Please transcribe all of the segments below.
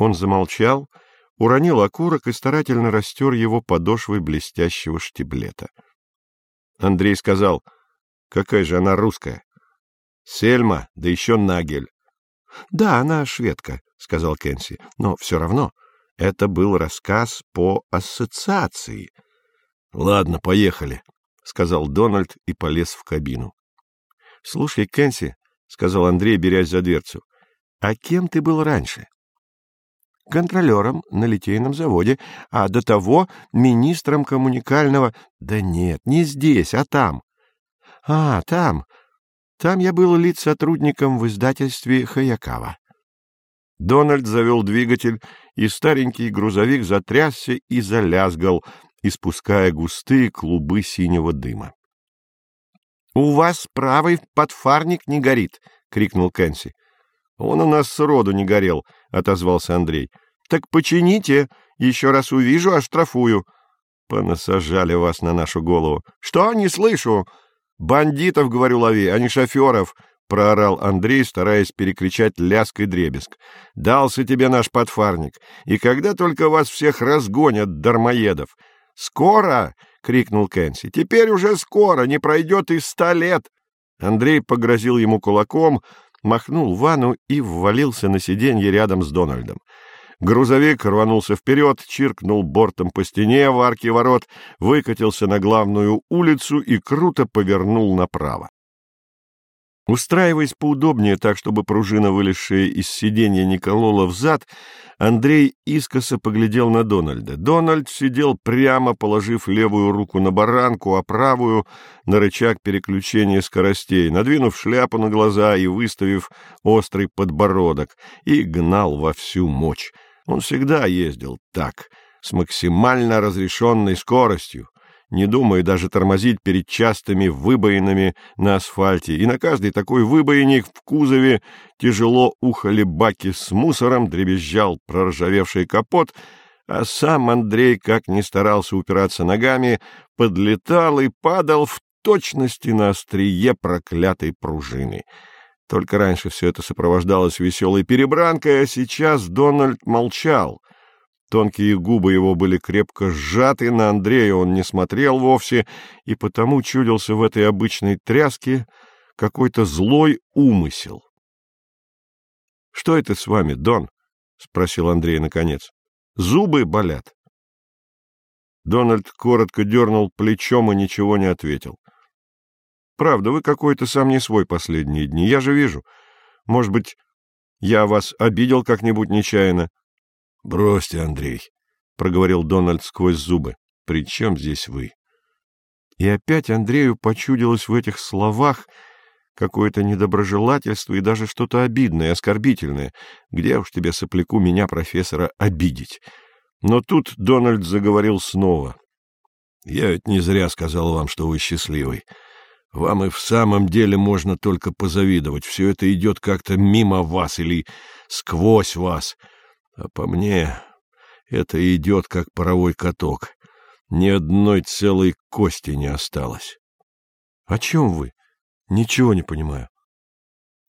Он замолчал, уронил окурок и старательно растер его подошвой блестящего штиблета. Андрей сказал, какая же она русская. Сельма, да еще Нагель. — Да, она шведка, — сказал Кенси, — но все равно это был рассказ по ассоциации. — Ладно, поехали, — сказал Дональд и полез в кабину. — Слушай, Кенси, — сказал Андрей, берясь за дверцу, — а кем ты был раньше? — Контролером на литейном заводе, а до того министром коммуникального... Да нет, не здесь, а там. — А, там. Там я был лиц-сотрудником в издательстве Хаякава. Дональд завел двигатель, и старенький грузовик затрясся и залязгал, испуская густые клубы синего дыма. — У вас правый подфарник не горит! — крикнул Кэнси. — Он у нас сроду не горел, — отозвался Андрей. — Так почините, еще раз увижу, оштрафую. — Понасажали вас на нашу голову. — Что, не слышу? «Бандитов, говорю, лови, а не шоферов!» — проорал Андрей, стараясь перекричать ляск и дребезг. «Дался тебе наш подфарник, и когда только вас всех разгонят, дармоедов!» «Скоро!» — крикнул Кэнси. «Теперь уже скоро, не пройдет и ста лет!» Андрей погрозил ему кулаком, махнул ванну и ввалился на сиденье рядом с Дональдом. Грузовик рванулся вперед, чиркнул бортом по стене в арке ворот, выкатился на главную улицу и круто повернул направо. Устраиваясь поудобнее, так, чтобы пружина, вылезшая из сиденья, не колола взад, Андрей искоса поглядел на Дональда. Дональд сидел прямо, положив левую руку на баранку, а правую — на рычаг переключения скоростей, надвинув шляпу на глаза и выставив острый подбородок, и гнал во всю мощь. Он всегда ездил так, с максимально разрешенной скоростью, не думая даже тормозить перед частыми выбоинами на асфальте, и на каждой такой выбоине в кузове тяжело ухали баки с мусором, дребезжал проржавевший капот, а сам Андрей, как ни старался упираться ногами, подлетал и падал в точности на острие проклятой пружины — только раньше все это сопровождалось веселой перебранкой, а сейчас Дональд молчал. Тонкие губы его были крепко сжаты, на Андрея он не смотрел вовсе, и потому чудился в этой обычной тряске какой-то злой умысел. — Что это с вами, Дон? — спросил Андрей наконец. — Зубы болят. Дональд коротко дернул плечом и ничего не ответил. Правда, вы какой-то сам не свой последние дни, я же вижу. Может быть, я вас обидел как-нибудь нечаянно? — Бросьте, Андрей, — проговорил Дональд сквозь зубы. — При чем здесь вы? И опять Андрею почудилось в этих словах какое-то недоброжелательство и даже что-то обидное, оскорбительное. Где уж тебе, сопляку, меня, профессора, обидеть? Но тут Дональд заговорил снова. — Я ведь не зря сказал вам, что вы счастливый. — вам и в самом деле можно только позавидовать. Все это идет как-то мимо вас или сквозь вас. А по мне это идет как паровой каток. Ни одной целой кости не осталось. — О чем вы? Ничего не понимаю.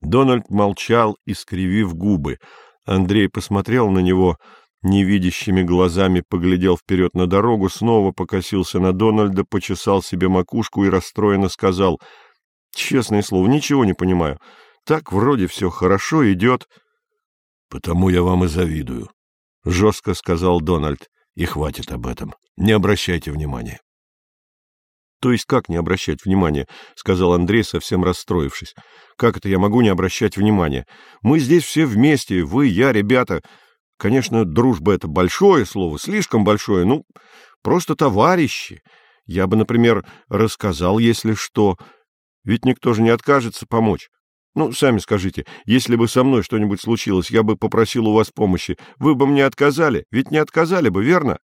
Дональд молчал, искривив губы. Андрей посмотрел на него — невидящими глазами поглядел вперед на дорогу, снова покосился на Дональда, почесал себе макушку и расстроенно сказал, «Честное слово, ничего не понимаю. Так вроде все хорошо идет». «Потому я вам и завидую», — жестко сказал Дональд, — «и хватит об этом. Не обращайте внимания». «То есть как не обращать внимания?» — сказал Андрей, совсем расстроившись. «Как это я могу не обращать внимания? Мы здесь все вместе, вы, я, ребята. Конечно, дружба — это большое слово, слишком большое, ну, просто товарищи. Я бы, например, рассказал, если что. Ведь никто же не откажется помочь. Ну, сами скажите, если бы со мной что-нибудь случилось, я бы попросил у вас помощи, вы бы мне отказали? Ведь не отказали бы, верно?